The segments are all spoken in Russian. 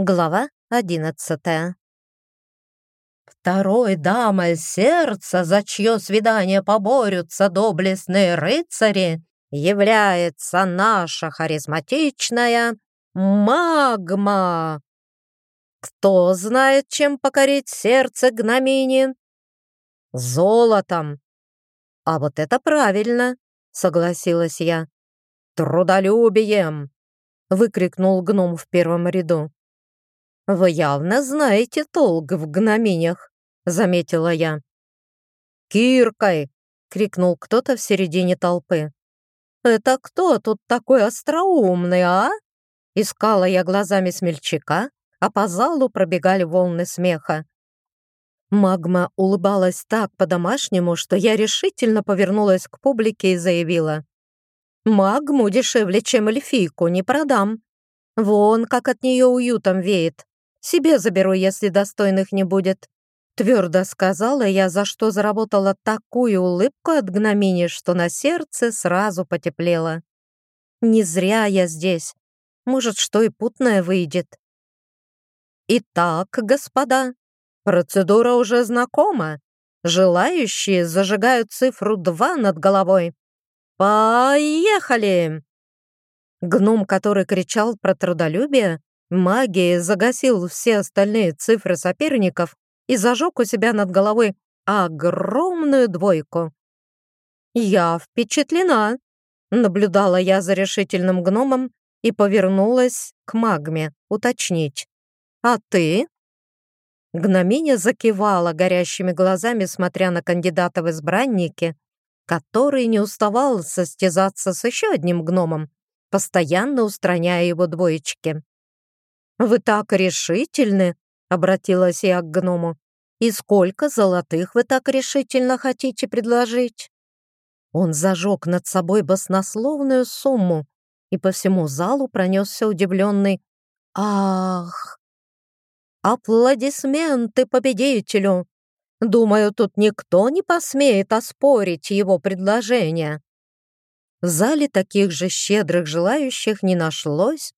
Глава одиннадцатая. Второй дамой сердца, за чье свидание поборются доблестные рыцари, является наша харизматичная магма. Кто знает, чем покорить сердце гномини? Золотом. А вот это правильно, согласилась я. Трудолюбием, выкрикнул гном в первом ряду. «Вы явно знаете толк в гноминях», — заметила я. «Киркой!» — крикнул кто-то в середине толпы. «Это кто тут такой остроумный, а?» Искала я глазами смельчака, а по залу пробегали волны смеха. Магма улыбалась так по-домашнему, что я решительно повернулась к публике и заявила. «Магму дешевле, чем эльфийку, не продам. Вон, как от нее уютом веет. Себе заберу, если достойных не будет. Твердо сказала я, за что заработала такую улыбку от гномини, что на сердце сразу потеплело. Не зря я здесь. Может, что и путное выйдет. Итак, господа, процедура уже знакома. Желающие зажигают цифру 2 над головой. Поехали! Гном, который кричал про трудолюбие, магией загасил все остальные цифры соперников и зажег у себя над головой огромную двойку. «Я впечатлена», — наблюдала я за решительным гномом и повернулась к магме уточнить. «А ты?» Гноминя закивала горящими глазами, смотря на кандидата в избранники, который не уставал состязаться с еще одним гномом, постоянно устраняя его двоечки. «Вы так решительны!» — обратилась я к гному. «И сколько золотых вы так решительно хотите предложить?» Он зажег над собой баснословную сумму, и по всему залу пронесся удивленный «Ах!» «Аплодисменты победителю!» Думаю, тут никто не посмеет оспорить его предложение. В зале таких же щедрых желающих не нашлось,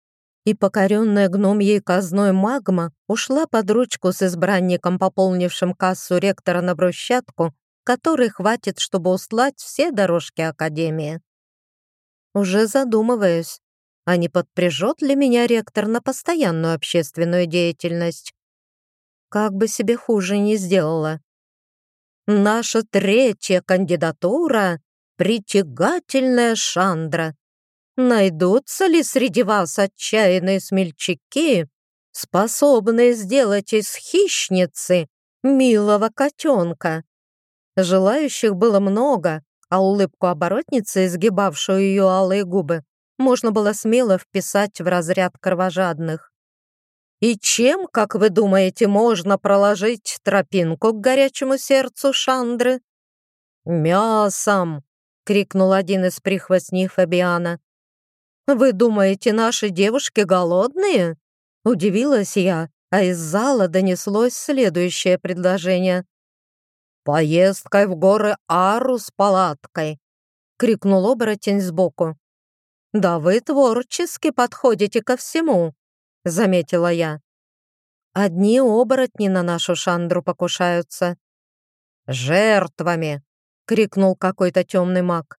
и покоренная гномьей казной магма ушла под ручку с избранником, пополнившим кассу ректора на брусчатку, которой хватит, чтобы услать все дорожки Академии. Уже задумываюсь, а не подпряжет ли меня ректор на постоянную общественную деятельность? Как бы себе хуже не сделала. Наша третья кандидатура — притягательная Шандра. Найдутся ли среди вас отчаянные смельчаки, способные сделать из хищницы милого котенка? Желающих было много, а улыбку оборотницы, изгибавшую ее алые губы, можно было смело вписать в разряд кровожадных. И чем, как вы думаете, можно проложить тропинку к горячему сердцу Шандры? «Мясом!» — крикнул один из прихвостней Фабиана. «Вы думаете, наши девушки голодные?» Удивилась я, а из зала донеслось следующее предложение. «Поездкой в горы Ару с палаткой!» — крикнул оборотень сбоку. «Да вы творчески подходите ко всему», — заметила я. «Одни оборотни на нашу шандру покушаются». «Жертвами!» — крикнул какой-то темный маг.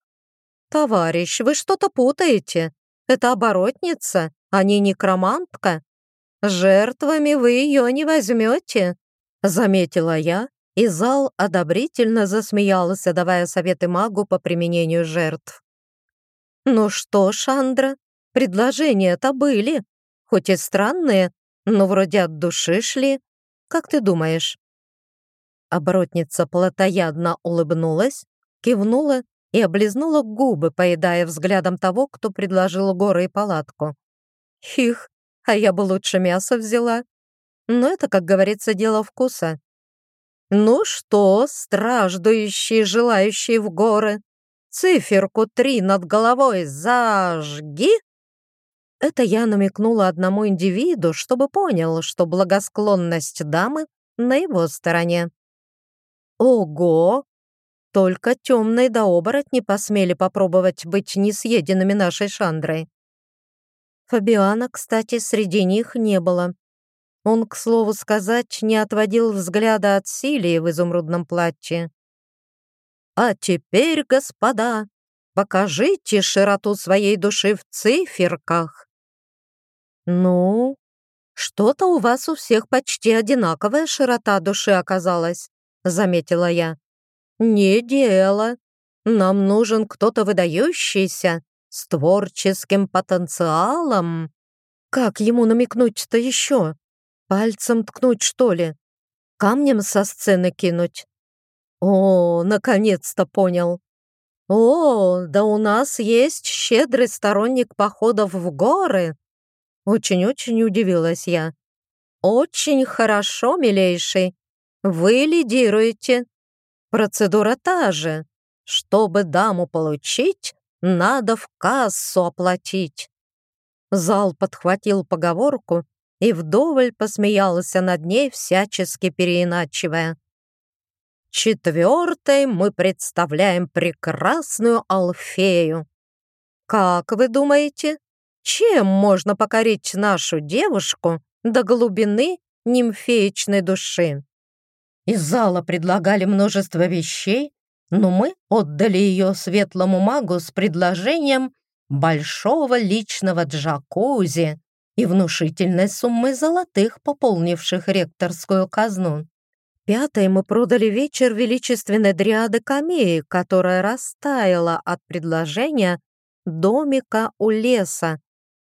«Товарищ, вы что-то путаете. Это оборотница, а не некромантка. Жертвами вы ее не возьмете», — заметила я, и зал одобрительно засмеялся, давая советы магу по применению жертв. «Ну что, Шандра, предложения-то были, хоть и странные, но вроде от души шли. Как ты думаешь?» Оборотница плотоядно улыбнулась, кивнула и облизнула губы, поедая взглядом того, кто предложил горы и палатку. Хих, а я бы лучше мясо взяла. Но это, как говорится, дело вкуса. Ну что, страждущие, желающие в горы, циферку три над головой зажги? Это я намекнула одному индивиду, чтобы понял, что благосклонность дамы на его стороне. Ого! Только темные да оборотни посмели попробовать быть несъеденными нашей Шандрой. Фабиана, кстати, среди них не было. Он, к слову сказать, не отводил взгляда от Силии в изумрудном платье. «А теперь, господа, покажите широту своей души в циферках». «Ну, что-то у вас у всех почти одинаковая широта души оказалась», заметила я. «Не дело. Нам нужен кто-то выдающийся, с творческим потенциалом. Как ему намекнуть-то еще? Пальцем ткнуть, что ли? Камнем со сцены кинуть? О, наконец-то понял. О, да у нас есть щедрый сторонник походов в горы. Очень-очень удивилась я. Очень хорошо, милейший. Вы лидируете. Процедура та же. Чтобы даму получить, надо в кассу оплатить. Зал подхватил поговорку и вдоволь посмеялся над ней, всячески переиначивая. Четвертой мы представляем прекрасную Алфею. Как вы думаете, чем можно покорить нашу девушку до глубины нимфеечной души? Из зала предлагали множество вещей, но мы отдали ее светлому магу с предложением большого личного джакузи и внушительной суммы золотых, пополнивших ректорскую казну. Пятой мы продали вечер величественной дриады Камеи, которая растаяла от предложения домика у леса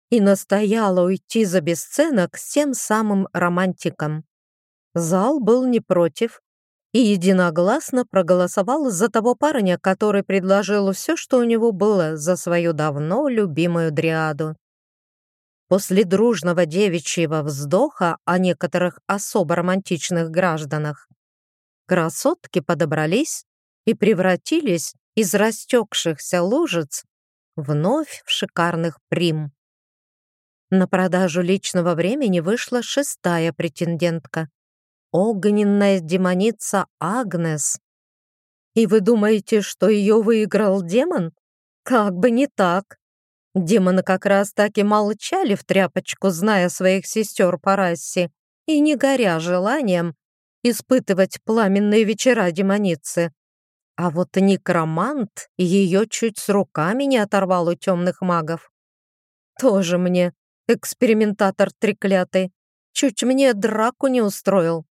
и настояла уйти за бесценок с тем самым романтиком. Зал был не против и единогласно проголосовал за того парня, который предложил все, что у него было, за свою давно любимую дриаду. После дружного девичьего вздоха о некоторых особо романтичных гражданах красотки подобрались и превратились из растекшихся лужиц вновь в шикарных прим. На продажу личного времени вышла шестая претендентка — огненная демоница Агнес. И вы думаете, что ее выиграл демон? Как бы не так. Демоны как раз так и молчали в тряпочку, зная своих сестер по расе, и не горя желанием испытывать пламенные вечера демоницы. А вот некромант ее чуть с руками не оторвал у темных магов. Тоже мне экспериментатор треклятый, чуть мне драку не устроил.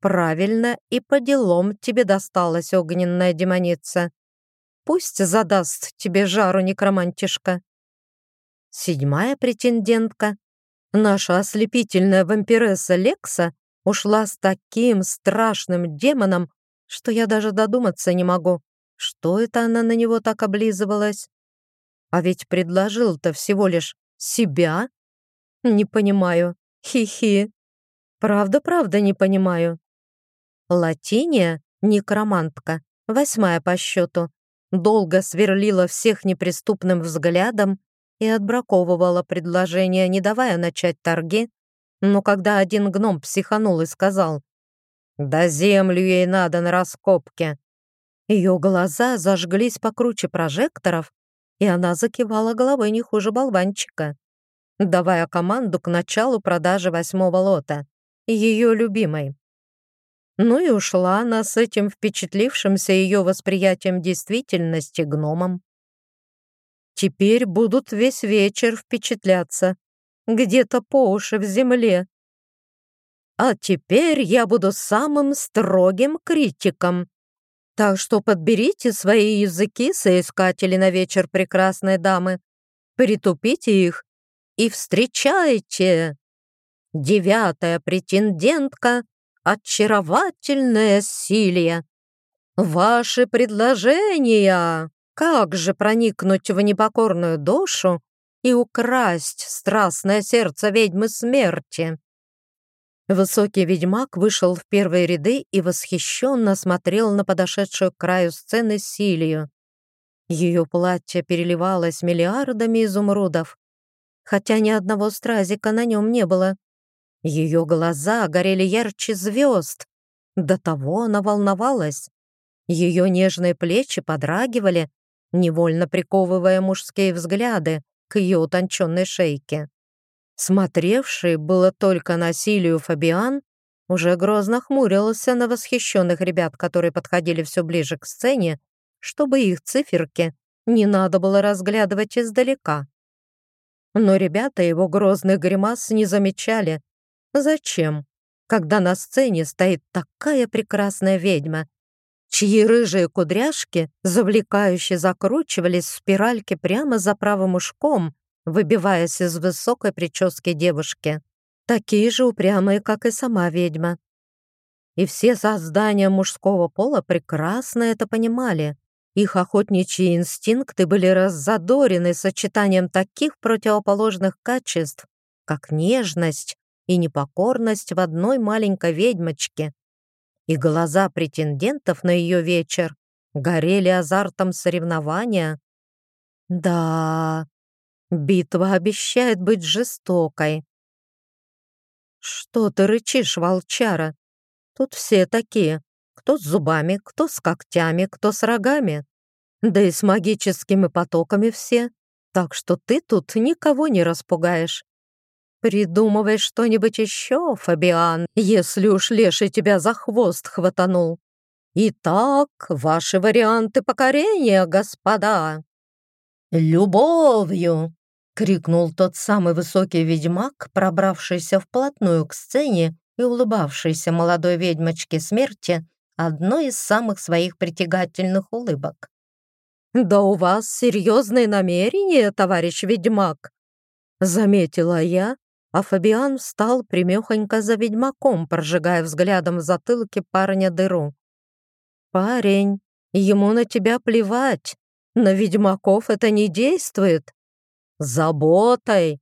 Правильно и по делам тебе досталась огненная демоница. Пусть задаст тебе жару некромантишка. Седьмая претендентка, наша ослепительная вампиресса Лекса, ушла с таким страшным демоном, что я даже додуматься не могу, что это она на него так облизывалась. А ведь предложил-то всего лишь себя. Не понимаю. Хи-хи. Правда-правда не понимаю. Латиния, некромантка, восьмая по счету, долго сверлила всех неприступным взглядом и отбраковывала предложение, не давая начать торги, но когда один гном психанул и сказал «Да землю ей надо на раскопке», ее глаза зажглись покруче прожекторов, и она закивала головой не хуже болванчика, давая команду к началу продажи восьмого лота, ее любимой. Ну и ушла она с этим впечатлившимся ее восприятием действительности гномом. Теперь будут весь вечер впечатляться. Где-то по уши в земле. А теперь я буду самым строгим критиком. Так что подберите свои языки, соискатели на вечер прекрасной дамы. Притупите их и встречайте. Девятая претендентка — очаровательная Силия. Ваши предложения! Как же проникнуть в непокорную душу и украсть страстное сердце ведьмы смерти? Высокий ведьмак вышел в первые ряды и восхищенно смотрел на подошедшую к краю сцены Силию. Ее платье переливалось миллиардами изумрудов, хотя ни одного стразика на нем не было. Ее глаза горели ярче звезд. До того она волновалась. Ее нежные плечи подрагивали, невольно приковывая мужские взгляды к ее утонченной шейке. Смотревший было только на Силию Фабиан, уже грозно хмурился на восхищенных ребят, которые подходили все ближе к сцене, чтобы их циферки не надо было разглядывать издалека. Но ребята его грозных гримас не замечали. Зачем, когда на сцене стоит такая прекрасная ведьма, чьи рыжие кудряшки завлекающе закручивались в спиральке прямо за правым ушком, выбиваясь из высокой прически девушки, такие же упрямые, как и сама ведьма. И все создания мужского пола прекрасно это понимали. Их охотничьи инстинкты были раззадорены сочетанием таких противоположных качеств, как нежность и непокорность в одной маленькой ведьмочке. И глаза претендентов на ее вечер горели азартом соревнования. Да, Битва обещает быть жестокой. Что ты рычишь, волчара? Тут все такие. Кто с зубами, кто с когтями, кто с рогами. Да и с магическими потоками все. Так что ты тут никого не распугаешь. Придумывай что-нибудь еще, Фабиан, если уж леший тебя за хвост хватанул. Итак, ваши варианты покорения, господа. Любовью, крикнул тот самый высокий ведьмак, пробравшийся вплотную к сцене и улыбавшийся молодой ведьмочке смерти одной из самых своих притягательных улыбок. «Да у вас серьезные намерения, товарищ ведьмак!» Заметила я, а Фабиан встал примехонько за ведьмаком, прожигая взглядом в затылке парня дыру. «Парень, ему на тебя плевать, на ведьмаков это не действует заботой.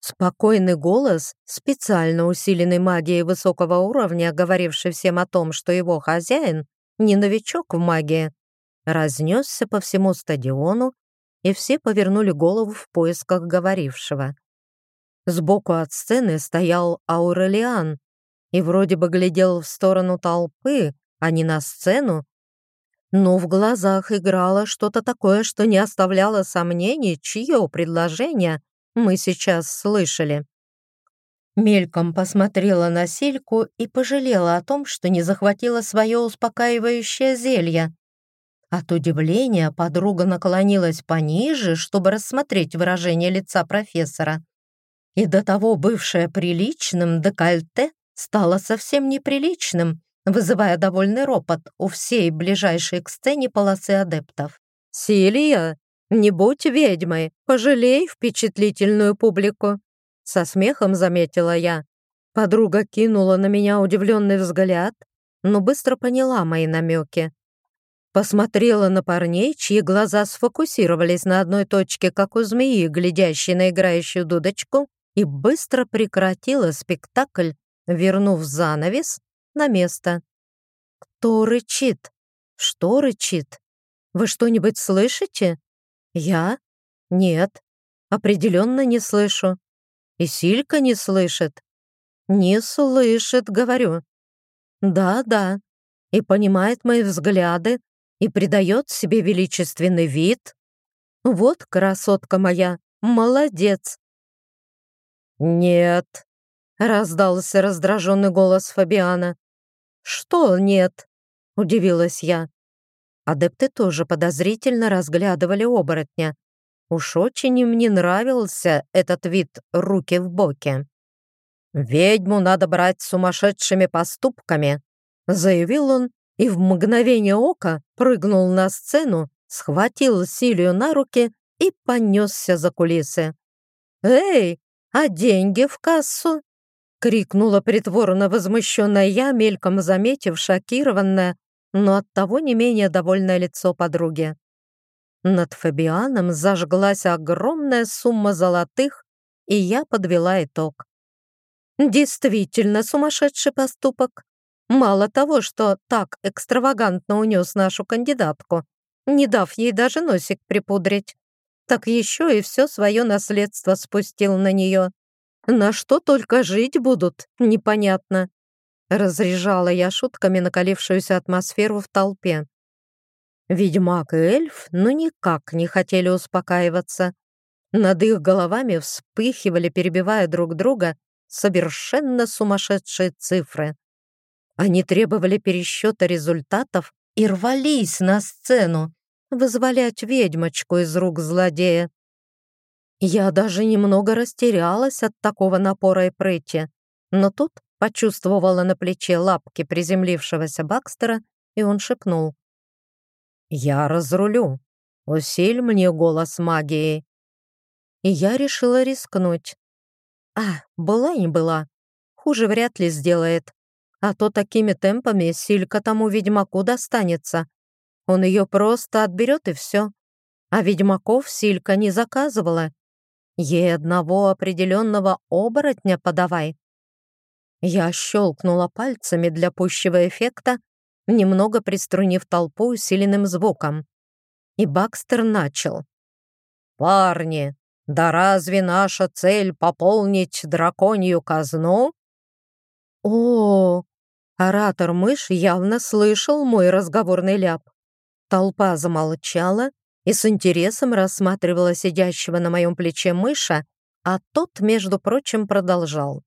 Спокойный голос, специально усиленный магией высокого уровня, говоривший всем о том, что его хозяин не новичок в магии, разнесся по всему стадиону, и все повернули голову в поисках говорившего. Сбоку от сцены стоял Аурелиан и вроде бы глядел в сторону толпы, а не на сцену, но в глазах играло что-то такое, что не оставляло сомнений, чье предложение мы сейчас слышали. Мельком посмотрела на Сильку и пожалела о том, что не захватила свое успокаивающее зелье. От удивления подруга наклонилась пониже, чтобы рассмотреть выражение лица профессора. И до того бывшее приличным декольте стало совсем неприличным, вызывая довольный ропот у всей ближайшей к сцене полосы адептов. «Силия, не будь ведьмой, пожалей впечатлительную публику!» Со смехом заметила я. Подруга кинула на меня удивленный взгляд, но быстро поняла мои намеки. Посмотрела на парней, чьи глаза сфокусировались на одной точке, как у змеи, глядящей на играющую дудочку, и быстро прекратила спектакль, вернув занавес на место. Кто рычит? Что рычит? Вы что-нибудь слышите? Я? Нет. Определенно не слышу. И Силька не слышит. Не слышит, говорю. Да-да. И понимает мои взгляды, и придает себе величественный вид. Вот красотка моя, молодец. Нет, раздался раздраженный голос Фабиана. «Что нет?» — удивилась я. Адепты тоже подозрительно разглядывали оборотня. Уж очень им не нравился этот вид руки в боке. «Ведьму надо брать сумасшедшими поступками», — заявил он и в мгновение ока прыгнул на сцену, схватил Силию на руки и понесся за кулисы. «Эй, а деньги в кассу?» крикнула притворно возмущенная я, мельком заметив шокированное, но оттого не менее довольное лицо подруги. Над Фабианом зажглась огромная сумма золотых, и я подвела итог. Действительно сумасшедший поступок. Мало того, что так экстравагантно унес нашу кандидатку, не дав ей даже носик припудрить, так еще и все свое наследство спустил на нее. На что только жить будут, непонятно. Разряжала я шутками накалившуюся атмосферу в толпе. Ведьмак и эльф ну никак не хотели успокаиваться. Над их головами вспыхивали, перебивая друг друга, совершенно сумасшедшие цифры. Они требовали пересчета результатов и рвались на сцену, вызволять ведьмочку из рук злодея. Я даже немного растерялась от такого напора и прыти, но тут почувствовала на плече лапки приземлившегося Бакстера, и он шепнул. «Я разрулю. Усиль мне голос магии» и я решила рискнуть. А, была не была. Хуже вряд ли сделает. А то такими темпами Силька тому ведьмаку достанется. Он ее просто отберет и все. А ведьмаков Силька не заказывала. Ей одного определенного оборотня подавай. Я щелкнула пальцами для пущего эффекта, немного приструнив толпу усиленным звуком. И Бакстер начал. «Парни, да разве наша цель пополнить драконью казну? О, оратор-мышь явно слышал мой разговорный ляп. Толпа замолчала и с интересом рассматривала сидящего на моем плече мыша, а тот, между прочим, продолжал.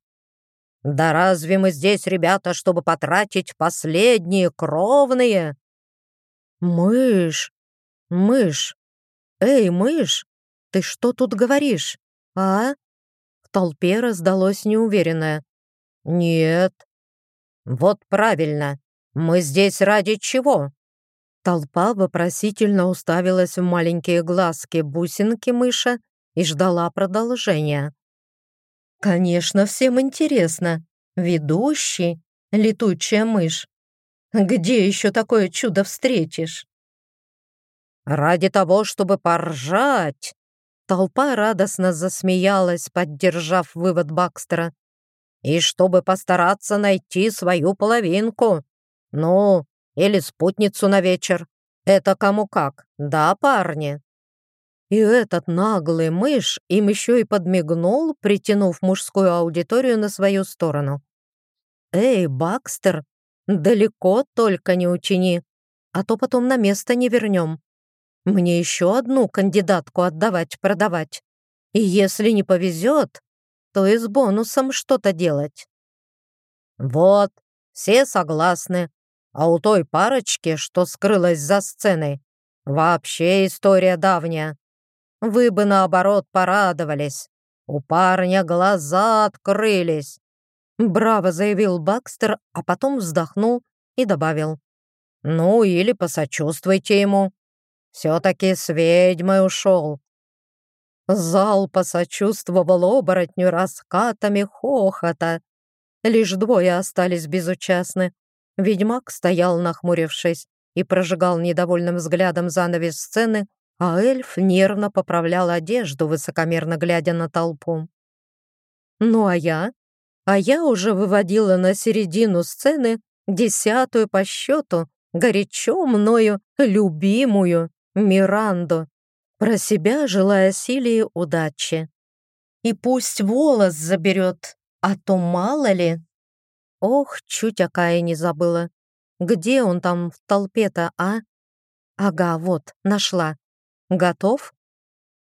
«Да разве мы здесь, ребята, чтобы потратить последние кровные?» «Мышь! Мышь! Эй, мышь! «Ты что тут говоришь, а?» В толпе раздалось неуверенное. «Нет». «Вот правильно. Мы здесь ради чего?» Толпа вопросительно уставилась в маленькие глазки бусинки мыша и ждала продолжения. «Конечно, всем интересно. Ведущий, летучая мышь. Где еще такое чудо встретишь?» «Ради того, чтобы поржать Толпа радостно засмеялась, поддержав вывод Бакстера. «И чтобы постараться найти свою половинку. Ну, или спутницу на вечер. Это кому как, да, парни?» И этот наглый мышь им еще и подмигнул, притянув мужскую аудиторию на свою сторону. «Эй, Бакстер, далеко только не учини, а то потом на место не вернем. Мне еще одну кандидатку отдавать-продавать. И если не повезет, то и с бонусом что-то делать. Вот, все согласны. А у той парочки, что скрылась за сценой, вообще история давняя. Вы бы, наоборот, порадовались. У парня глаза открылись. Браво, заявил Бакстер, а потом вздохнул и добавил. Ну, или посочувствуйте ему. Все-таки с ведьмой ушел. Зал посочувствовал оборотню раскатами хохота. Лишь двое остались безучастны. Ведьмак стоял, нахмурившись, и прожигал недовольным взглядом занавес сцены, а эльф нервно поправлял одежду, высокомерно глядя на толпу. Ну а я? А я уже выводила на середину сцены десятую по счету, горячо мною любимую Миранду, про себя желая Силии удачи. И пусть волос заберет, а то мало ли. Ох, чуть Акая не забыла. Где он там в толпе-то, а? Ага, вот, нашла. Готов?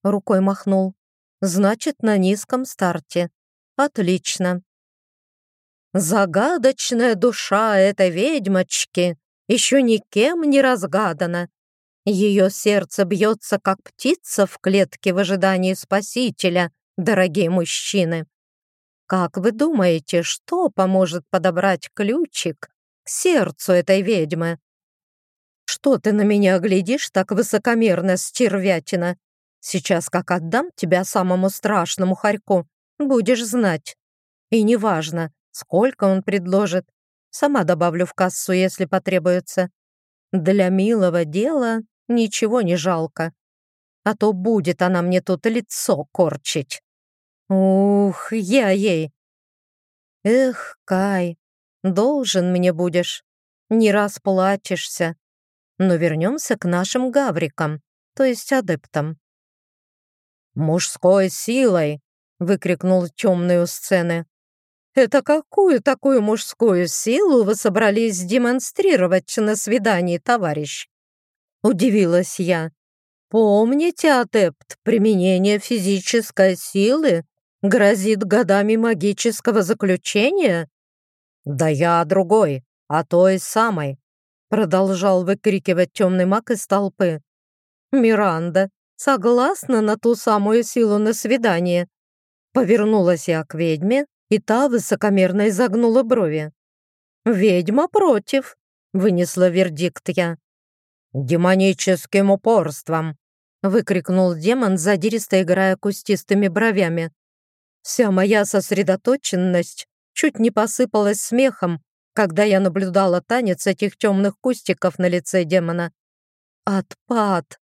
Рукой махнул. Значит, на низком старте. Отлично. Загадочная душа этой ведьмочки еще никем не разгадана. Ее сердце бьется, как птица в клетке в ожидании спасителя, дорогие мужчины. Как вы думаете, что поможет подобрать ключик к сердцу этой ведьмы? Что ты на меня глядишь так высокомерно, стервятина? Сейчас как отдам тебя самому страшному хорьку, будешь знать. И неважно, сколько он предложит, сама добавлю в кассу, если потребуется. Для милого дела ничего не жалко. А то будет она мне тут лицо корчить. Ух, я ей. Эх, Кай, должен мне будешь. Не расплачешься. Но вернемся к нашим гаврикам, то есть адептам. «Мужской силой!» — выкрикнул темный у сцены. «Это какую такую мужскую силу вы собрались демонстрировать на свидании, товарищ?» Удивилась я. Помните, адепт, применение физической силы грозит годами магического заключения? Да я другой, а той самой, продолжал выкрикивать темный маг из толпы. Миранда, согласна на ту самую силу на свидание? Повернулась я к ведьме, и та высокомерно изогнула брови. «Ведьма против», — вынесла вердикт я. «Демоническим упорством», — выкрикнул демон, задиристо играя кустистыми бровями. Вся моя сосредоточенность чуть не посыпалась смехом, когда я наблюдала танец этих темных кустиков на лице демона. Отпад.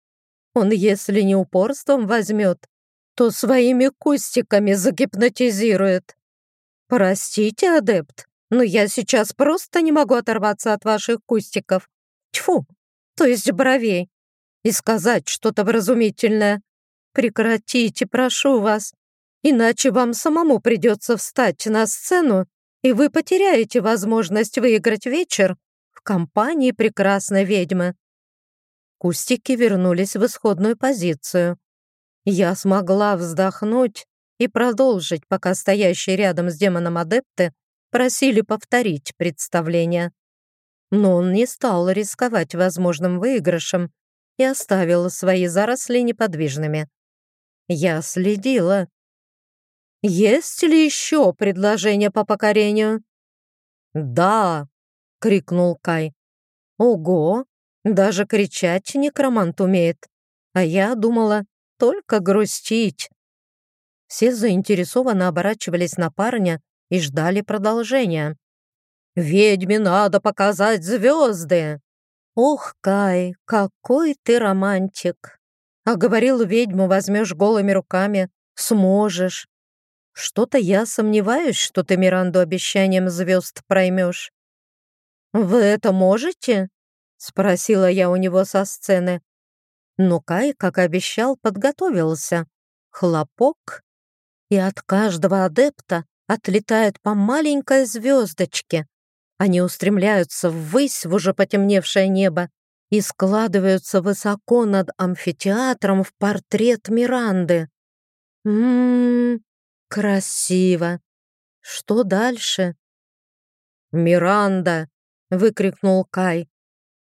Он, если не упорством возьмет, то своими кустиками загипнотизирует. Простите, адепт, но я сейчас просто не могу оторваться от ваших кустиков. Тьфу, то есть бровей. И сказать что-то вразумительное. Прекратите, прошу вас, иначе вам самому придется встать на сцену, и вы потеряете возможность выиграть вечер в компании прекрасной ведьмы. Кустики вернулись в исходную позицию. Я смогла вздохнуть и продолжить, пока стоящие рядом с демоном адепты просили повторить представление. Но он не стал рисковать возможным выигрышем и оставил свои заросли неподвижными. Я следила. «Есть ли еще предложение по покорению?» «Да!» — крикнул Кай. «Ого! Даже кричать некромант умеет. А я думала, только грустить. Все заинтересованно оборачивались на парня и ждали продолжения. «Ведьме надо показать звезды!» «Ох, Кай, какой ты романтик!» А говорил, ведьму возьмешь голыми руками, сможешь. Что-то я сомневаюсь, что ты Миранду обещанием звезд проймешь. «Вы это можете?» — спросила я у него со сцены. Но Кай, как обещал, подготовился. Хлопок, и от каждого адепта отлетает по маленькой звездочке. Они устремляются ввысь в уже потемневшее небо и складываются высоко над амфитеатром в портрет Миранды. Ммм, красиво. Что дальше? «Миранда!» — выкрикнул Кай.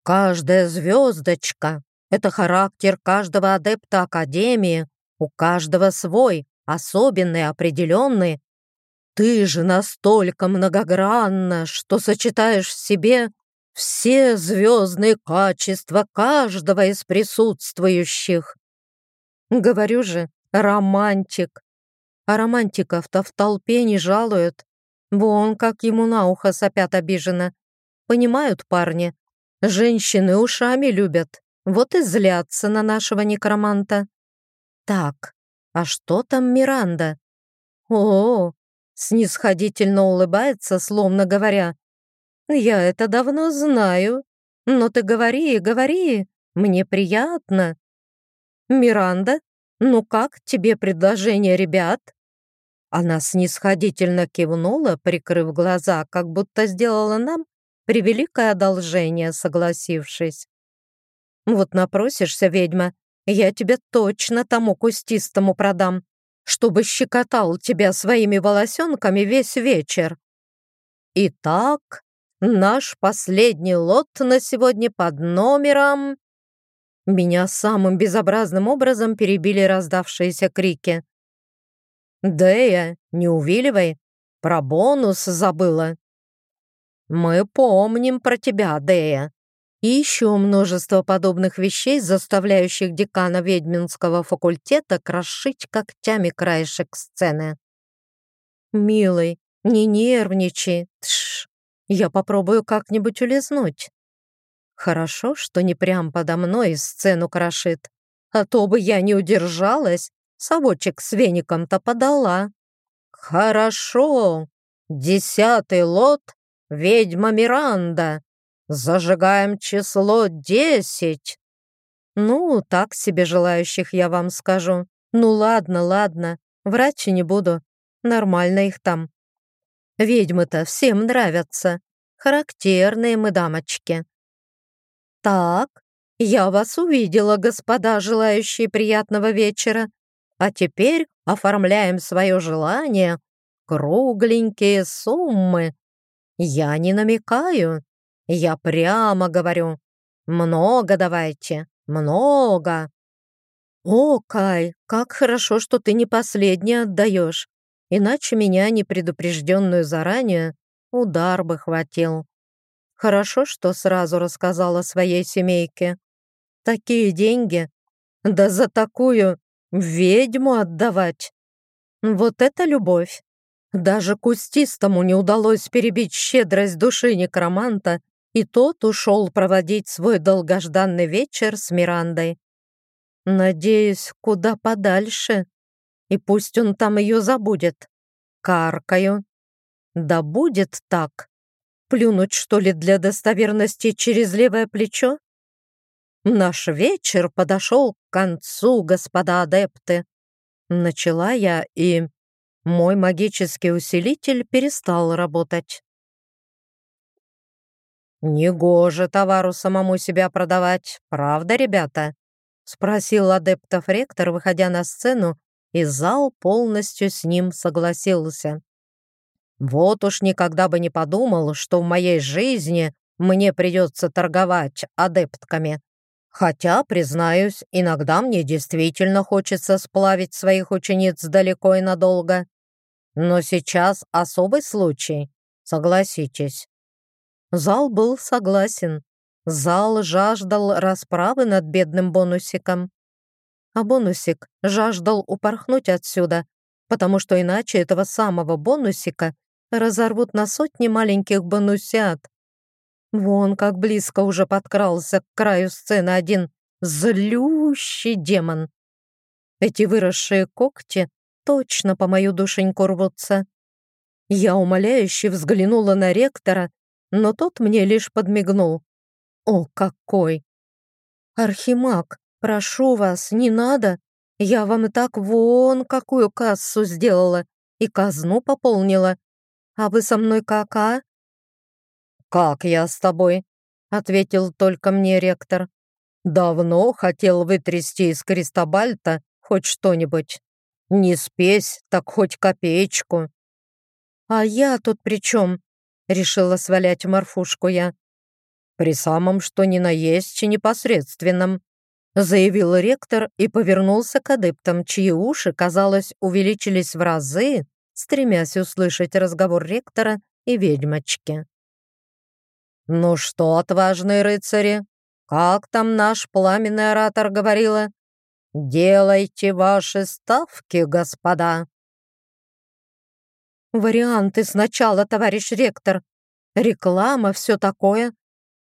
«Каждая звездочка это характер каждого адепта Академии, у каждого свой, особенный, определенный. Ты же настолько многогранна, что сочетаешь в себе все звездные качества каждого из присутствующих. Говорю же, романтик. А романтиков-то в толпе не жалуют. Вон как ему на ухо сопят обиженно. Понимают парни, женщины ушами любят. Вот и злятся на нашего некроманта. Так, а что там Миранда? О, снисходительно улыбается, словно говоря, «Я это давно знаю, но ты говори говори, мне приятно». «Миранда, ну как тебе предложение ребят?» Она снисходительно кивнула, прикрыв глаза, как будто сделала нам превеликое одолжение, согласившись. Вот напросишься, ведьма, я тебе точно тому кустистому продам, чтобы щекотал тебя своими волосенками весь вечер. Итак, наш последний лот на сегодня под номером... Меня самым безобразным образом перебили раздавшиеся крики. «Дея, не увиливай, про бонус забыла». «Мы помним про тебя, Дея», и еще множество подобных вещей, заставляющих декана ведьминского факультета крошить когтями краешек сцены. «Милый, не нервничай, тш, я попробую как-нибудь улизнуть». Хорошо, что не прям подо мной сцену крошит, а то бы я не удержалась, совочек с веником-то подала. «Хорошо, десятый лот — ведьма Миранда», «Зажигаем число десять!» «Ну, так себе желающих я вам скажу. Ну ладно, ладно, врать не буду. Нормально их там. Ведьмы-то всем нравятся. Характерные мы дамочки». «Так, Я вас увидела, господа, желающие приятного вечера. А теперь оформляем свое желание. Кругленькие суммы. Я не намекаю. Я прямо говорю. Много давайте. Много. О, Кай, как хорошо, что ты не последний отдаешь. Иначе меня, непредупрежденную заранее, удар бы хватил. Хорошо, что сразу рассказала своей семейке. Такие деньги, да за такую ведьму отдавать. Вот это любовь. Даже кустистому не удалось перебить щедрость души некроманта, и тот ушел проводить свой долгожданный вечер с Мирандой. Надеюсь, куда подальше. И пусть он там ее забудет. Каркаю. Да будет так. Плюнуть, что ли, для достоверности через левое плечо? Наш вечер подошел концу, господа адепты. Начала я, и мой магический усилитель перестал работать. «Негоже товару самому себя продавать, правда, ребята?» — спросил адептов ректор, выходя на сцену, и зал полностью с ним согласился. Вот уж никогда бы не подумал, что в моей жизни мне придется торговать адептками. Хотя, признаюсь, иногда мне действительно хочется сплавить своих учениц далеко и надолго. Но сейчас особый случай, согласитесь. Зал был согласен. Зал жаждал расправы над бедным бонусиком. А бонусик жаждал упорхнуть отсюда, потому что иначе этого самого бонусика разорвут на сотни маленьких бонусят. Вон как близко уже подкрался к краю сцены один злющий демон. Эти выросшие когти точно по мою душеньку рвутся. Я умоляюще взглянула на ректора, но тот мне лишь подмигнул. О, какой! Архимаг, прошу вас, не надо. Я вам и так вон какую кассу сделала и казну пополнила. А вы со мной кака?» «Как я с тобой?» — ответил только мне ректор. «Давно хотел вытрясти из Кристобальта хоть что-нибудь. Не спесь, так хоть копеечку». «А я тут при чем?» — решила свалять морфушку я. «При самом, что ни на есть непосредственном», — заявил ректор и повернулся к адептам, чьи уши, казалось, увеличились в разы, стремясь услышать разговор ректора и ведьмочки. «Ну что, отважные рыцари, как там наш пламенный оратор говорила? Делайте ваши ставки, господа!» «Варианты сначала, товарищ ректор. Реклама, все такое».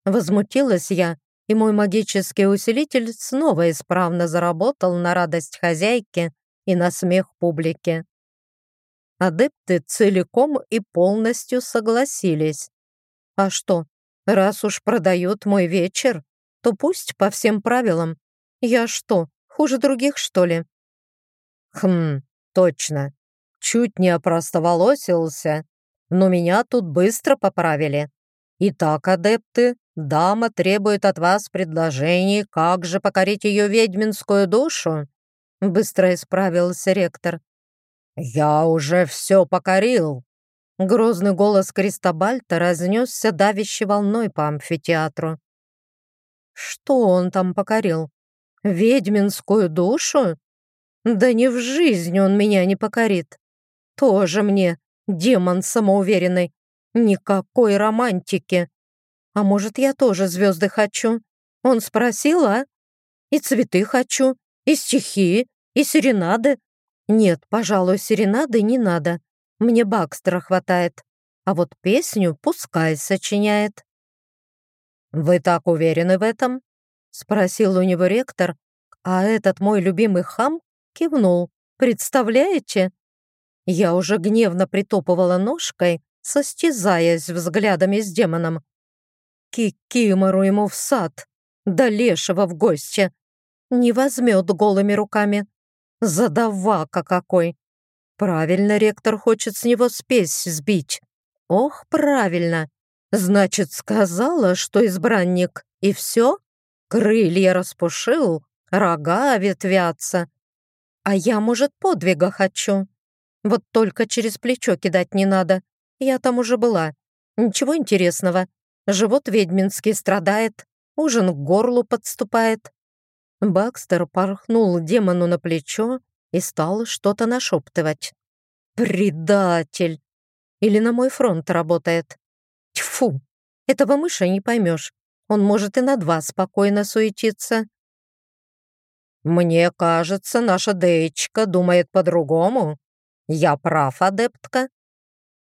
Возмутилась я, и мой магический усилитель снова исправно заработал на радость хозяйки и на смех публики адепты целиком и полностью согласились. А что, раз уж продают мой вечер, то пусть по всем правилам. Я что, хуже других, что ли? Хм, точно. Чуть не опростоволосился, но меня тут быстро поправили. Итак, адепты, дама требует от вас предложений, как же покорить ее ведьминскую душу? Быстро исправился ректор. «Я уже все покорил!» Грозный голос Кристобальта разнесся давящей волной по амфитеатру. «Что он там покорил? Ведьминскую душу? Да ни в жизни он меня не покорит. Тоже мне, демон самоуверенный, никакой романтики. А может, я тоже звезды хочу? Он спросил, а? И цветы хочу, и стихи, и серенады, нет, пожалуй, серенады не надо. Мне Бакстера хватает. А вот песню пускай сочиняет. «Вы так уверены в этом?» — спросил у него ректор, а этот мой любимый хам кивнул. «Представляете?» Я уже гневно притопывала ножкой, состязаясь взглядами с демоном. Кикимору ему в сад, да лешего в гости. Не возьмет голыми руками. Задавака какой! Правильно ректор хочет с него спесь сбить. Ох, правильно! Значит, сказала, что избранник, и все? Крылья распушил, рога ветвятся. А я, может, подвига хочу. Вот только через плечо кидать не надо. Я там уже была. Ничего интересного. Живот ведьминский страдает, ужин к горлу подступает. Бакстер порхнул демону на плечо и стал что-то нашептывать. «Предатель! Или на мой фронт работает? Тьфу! Этого мыша не поймешь. Он может и на два спокойно суетиться». «Мне кажется, наша Деечка думает по-другому. Я прав, адептка?»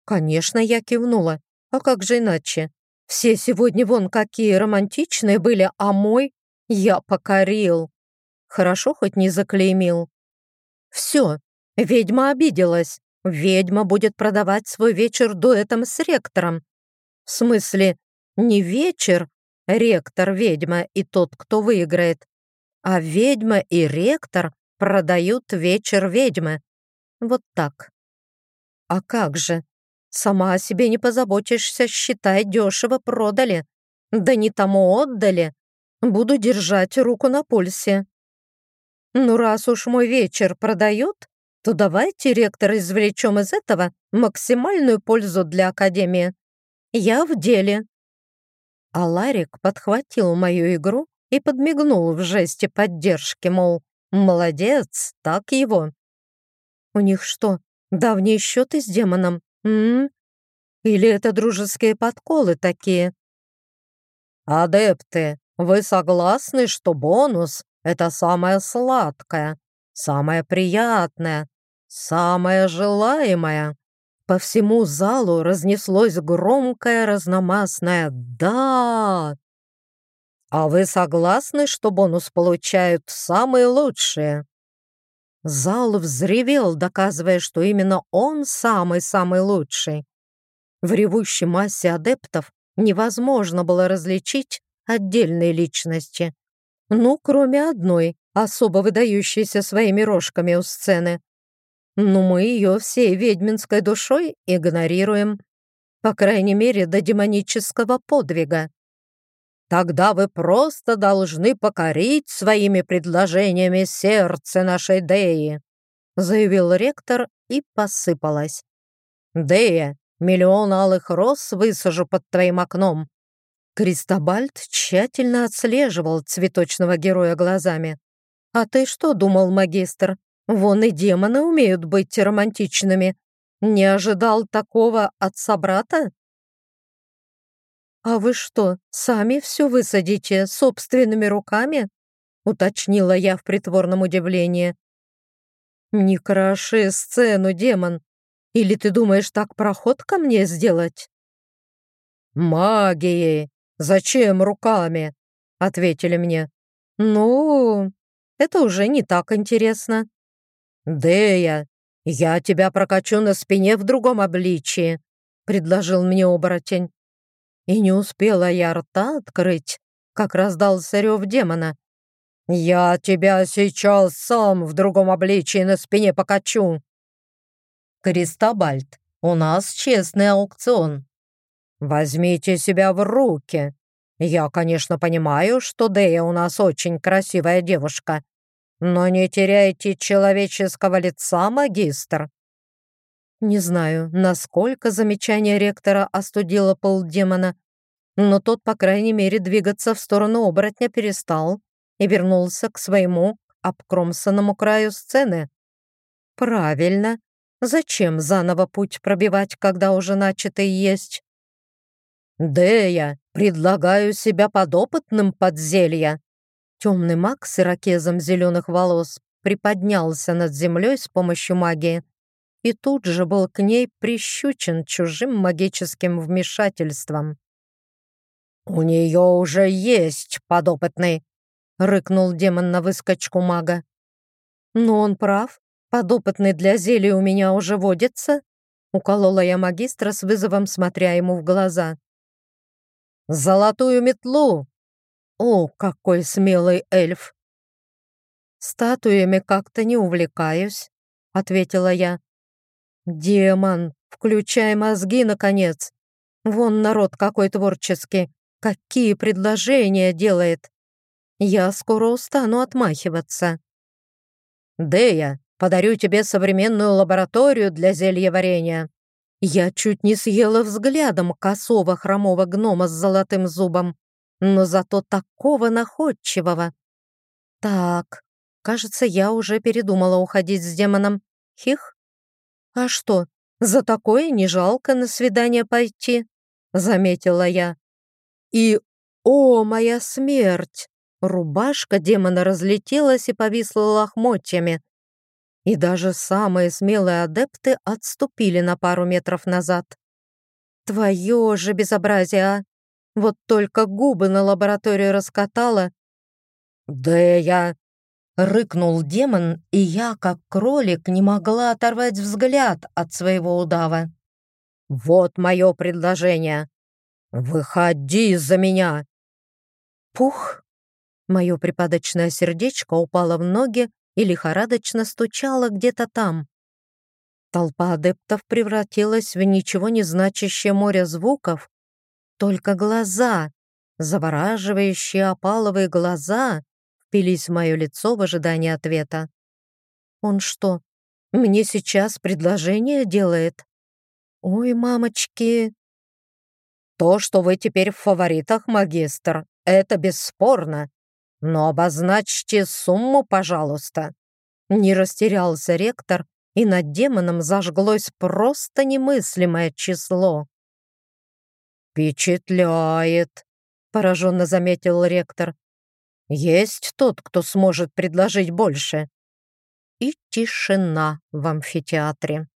Конечно, я кивнула. А как же иначе? Все сегодня вон какие романтичные были, а мой я покорил. Хорошо хоть не заклеймил. Все, ведьма обиделась. Ведьма будет продавать свой вечер дуэтом с ректором. В смысле, не вечер, ректор-ведьма и тот, кто выиграет, а ведьма и ректор продают вечер ведьмы. Вот так. А как же? Сама о себе не позаботишься, считай, дешево продали. Да не тому отдали. Буду держать руку на пульсе. Ну, раз уж мой вечер продают, то давайте, ректор, извлечем из этого максимальную пользу для Академии. Я в деле. А Ларик подхватил мою игру и подмигнул в жесте поддержки, мол, молодец, так его. У них что, давние счеты с демоном? М? Или это дружеские подколы такие? Адепты, вы согласны, что бонус — это самое сладкое, самое приятное, самое желаемое? По всему залу разнеслось громкое разномастное «Да!». А вы согласны, что бонус получают самые лучшие? Зал взревел, доказывая, что именно он самый-самый лучший. В ревущей массе адептов невозможно было различить отдельные личности. Ну, кроме одной, особо выдающейся своими рожками у сцены. Но мы ее всей ведьминской душой игнорируем. По крайней мере, до демонического подвига. Тогда вы просто должны покорить своими предложениями сердце нашей Деи», заявил ректор и посыпалась. «Дея, миллион алых роз высажу под твоим окном». Кристобальд тщательно отслеживал цветочного героя глазами. «А ты что думал, магистр? Вон и демоны умеют быть романтичными. Не ожидал такого от собрата?» «А вы что, сами все высадите собственными руками?» уточнила я в притворном удивлении. «Не кроши сцену, демон. Или ты думаешь так проход ко мне сделать?» «Магией! Зачем руками?» — ответили мне. «Ну, это уже не так интересно». «Дея, я тебя прокачу на спине в другом обличии», — предложил мне оборотень. И не успела я рта открыть, как раздался рев демона. «Я тебя сейчас сам в другом обличии на спине покачу!» «Кристобальд, у нас честный аукцион. Возьмите себя в руки. Я, конечно, понимаю, что Дея у нас очень красивая девушка, но не теряйте человеческого лица, магистр. Не знаю, насколько замечание ректора остудило пол демона, но тот, по крайней мере, двигаться в сторону оборотня перестал и вернулся к своему обкромсанному краю сцены. Правильно. Зачем заново путь пробивать, когда уже начатый есть? «Дея, предлагаю себя подопытным под зелья!» Темный маг с ирокезом зеленых волос приподнялся над землей с помощью магии и тут же был к ней прищучен чужим магическим вмешательством. «У нее уже есть подопытный!» — рыкнул демон на выскочку мага. «Но он прав. Подопытный для зелья у меня уже водится», — уколола я магистра с вызовом, смотря ему в глаза. «Золотую метлу!» «О, какой смелый эльф!» «Статуями как-то не увлекаюсь», — ответила я. «Демон, включай мозги, наконец! Вон народ какой творческий, какие предложения делает! Я скоро устану отмахиваться. «Дея, подарю тебе современную лабораторию для зельеварения». Я чуть не съела взглядом косого хромого гнома с золотым зубом, но зато такого находчивого. Так, кажется, я уже передумала уходить с демоном. Хих. А что, за такое не жалко на свидание пойти? Заметила я. И, о, моя смерть! Рубашка демона разлетелась и повисла лохмотьями. И даже самые смелые адепты отступили на пару метров назад. Твое же безобразие, а! Вот только губы на лабораторию раскатала. «Да я...» — рыкнул демон, и я, как кролик, не могла оторвать взгляд от своего удава. «Вот мое предложение. Выходи за меня!» Пух! Мое припадочное сердечко упало в ноги и лихорадочно стучало где-то там. Толпа адептов превратилась в ничего не значащее море звуков. Только глаза, завораживающие опаловые глаза, впились в мое лицо в ожидании ответа. «Он что, мне сейчас предложение делает? Ой, мамочки!» «То, что вы теперь в фаворитах, магистр, это бесспорно. Но обозначьте сумму, пожалуйста». Не растерялся ректор, и над демоном зажглось просто немыслимое число. «Впечатляет», — пораженно заметил ректор. «Есть тот, кто сможет предложить больше». И тишина в амфитеатре.